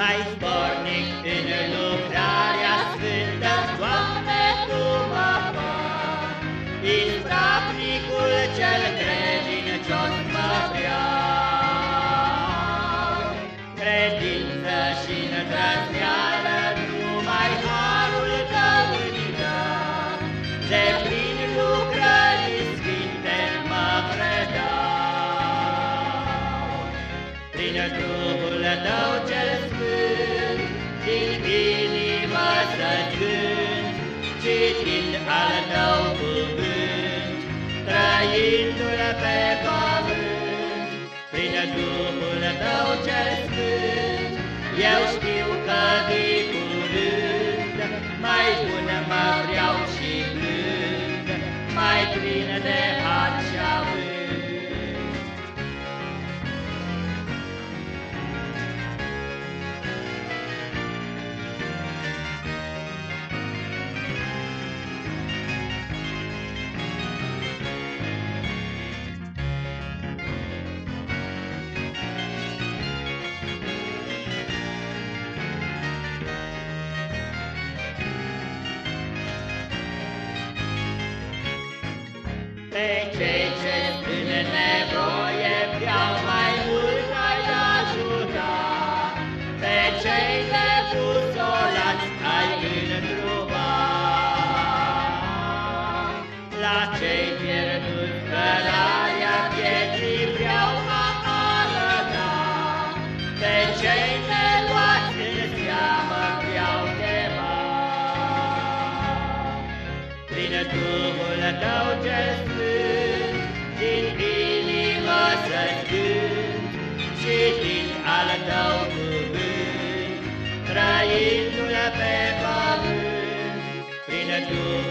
mai spornic în lucrarea sfântă, Doamne, Tu mă fac, Ispravnicul cel credincios mă vreau. Credință și îndrăzneală, numai harul Tău îmi dă, de prin lucrări sfinte mă predau. Prin Duhul Tău al Tău cuvânt, trăindu-l pe pământ. Prin Duhul Tău cel Sfânt, eu știu Pe cei ce în nevoie vreau mai mult ai ajuta, Pe cei nebusolați ai îndruma. La cei pierduți cărarea vieții vreau a arăta, Pe cei neluați în seamă vreau chema. Prin Duhul Tău cel trăindu-l pe pământ. Prin Duhul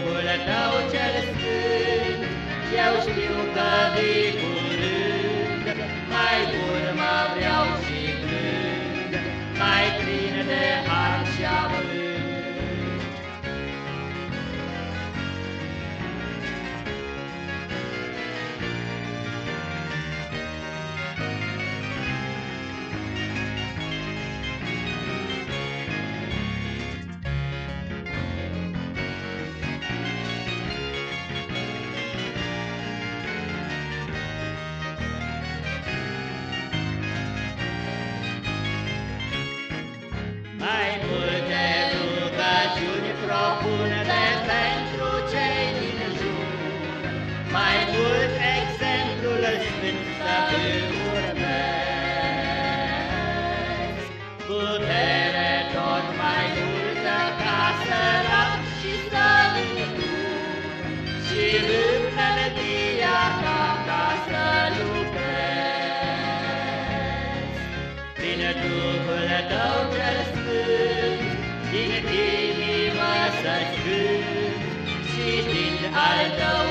inima să-ți gând Și din al tău